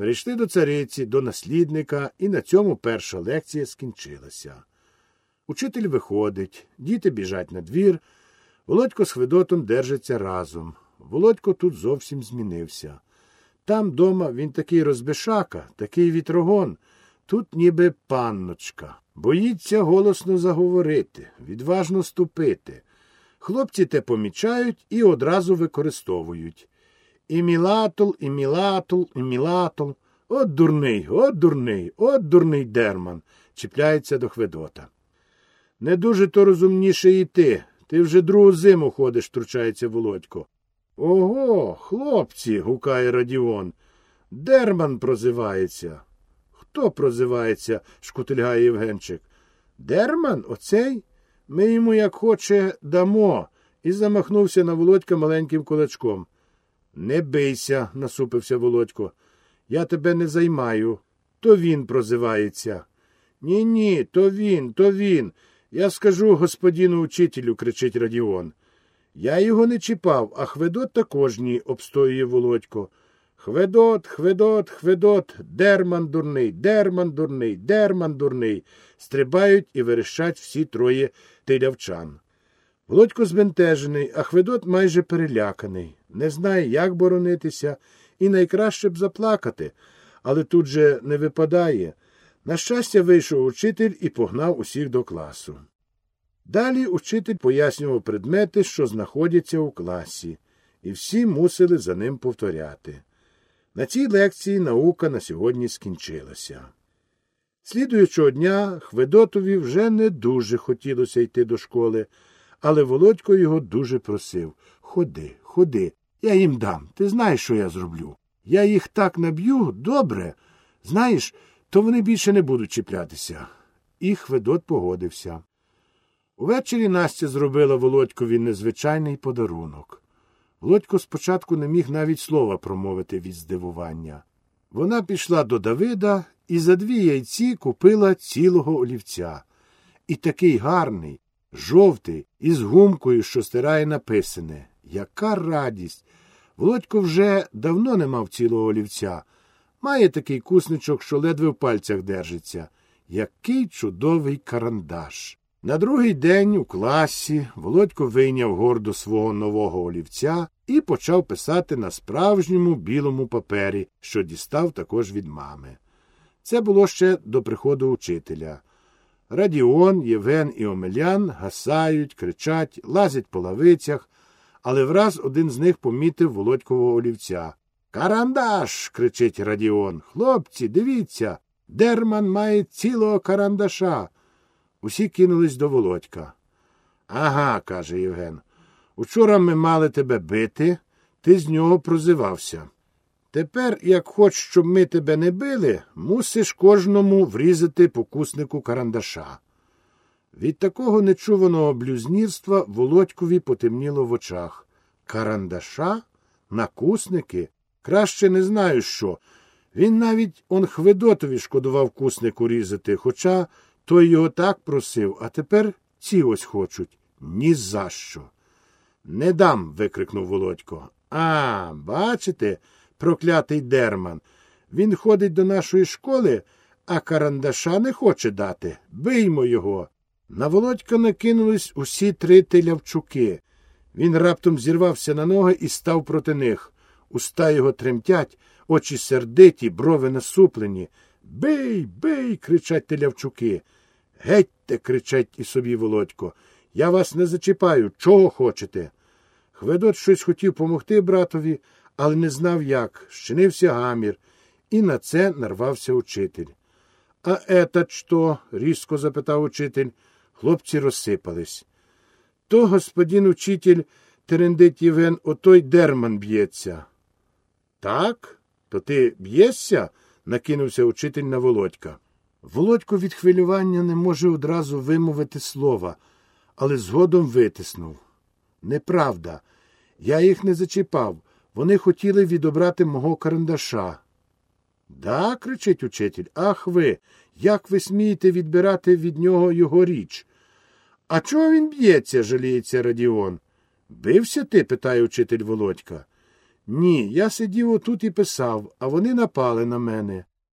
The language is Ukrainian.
Перейшли до цариці, до наслідника, і на цьому перша лекція скінчилася. Учитель виходить, діти біжать на двір. Володько з Хведотом держаться разом. Володько тут зовсім змінився. Там дома він такий розбишака, такий вітрогон, тут ніби панночка. Боїться голосно заговорити, відважно ступити. Хлопці те помічають і одразу використовують. І мілатул, і мілатул, і мілатул. От дурний, от дурний, от дурний дерман, чіпляється до Хведота. Не дуже то розумніше і ти. Ти вже другу зиму ходиш, втручається Володько. Ого, хлопці, гукає Радіон. Дерман прозивається. Хто прозивається? шкутильгає Євгенчик. Дерман, оцей? Ми йому, як хоче, дамо, і замахнувся на Володька маленьким кулачком. Не бийся, насупився Володько. Я тебе не займаю. То він прозивається. Ні, ні, то він, то він. Я скажу господіну учителю, кричить Радіон. Я його не чіпав, а Хведот також ні, обстоює Володько. Хведот, Хведот, Хведот, дерман дурний, дерман дурний, дерман дурний. Стрибають і верещать всі троє тилявчан. Володько збентежений, а Хведот майже переляканий. Не знає, як боронитися, і найкраще б заплакати, але тут же не випадає. На щастя, вийшов учитель і погнав усіх до класу. Далі учитель пояснював предмети, що знаходяться у класі, і всі мусили за ним повторяти. На цій лекції наука на сьогодні скінчилася. Слідуючого дня Хведотові вже не дуже хотілося йти до школи, але Володько його дуже просив Ходи, ходи, я їм дам. Ти знаєш, що я зроблю. Я їх так наб'ю добре. Знаєш, то вони більше не будуть чіплятися. І Хведот погодився. Увечері Настя зробила Володькові незвичайний подарунок. Володько спочатку не міг навіть слова промовити від здивування. Вона пішла до Давида і за дві яйці купила цілого олівця. І такий гарний, жовтий, із гумкою, що стирає написане. Яка радість! Володько вже давно не мав цілого олівця. Має такий кусничок, що ледве в пальцях держиться. Який чудовий карандаш. На другий день у класі Володько вийняв гордо свого нового олівця і почав писати на справжньому білому папері, що дістав також від мами. Це було ще до приходу учителя. Радіон, Євген і Омелян гасають, кричать, лазять по лавицях, але враз один з них помітив Володькового олівця. Карандаш. кричить Радіон. Хлопці, дивіться, дерман має цілого карандаша. Усі кинулись до Володька. Ага, каже Євген. Учора ми мали тебе бити, ти з нього прозивався. Тепер, як хоч, щоб ми тебе не били, мусиш кожному врізати покуснику карандаша. Від такого нечуваного блюзнірства Володькові потемніло в очах. Карандаша? Накусники? Краще не знаю що. Він навіть он Хведотові шкодував куснику різати, хоча той його так просив, а тепер ці ось хочуть. Ні за що. Не дам. викрикнув Володько. А, бачите, проклятий дерман. Він ходить до нашої школи, а карандаша не хоче дати. Биймо його. На Володька накинулись усі три тилявчуки. Він раптом зірвався на ноги і став проти них. Уста його тремтять, очі сердиті, брови насуплені. Бий, бий. кричать телявчуки. Гетьте, кричать і собі Володько. Я вас не зачіпаю. Чого хочете? Хведот щось хотів помогти братові, але не знав як. Щинився гамір, і на це нарвався учитель. А етат що? різко запитав учитель. Хлопці розсипались. То господин учитель Терендить Євген, отой дерман б'ється. Так? То ти б'єшся? накинувся учитель на Володька. Володько від хвилювання не може одразу вимовити слова, але згодом витиснув. Неправда. Я їх не зачіпав. Вони хотіли відобрати мого карандаша. Да, кричить учитель. Ах ви. Як ви смієте відбирати від нього його річ? А чого він б'ється? жаліється Радіон. Бився ти? питає учитель Володька. Ні, я сидів отут і писав, а вони напали на мене.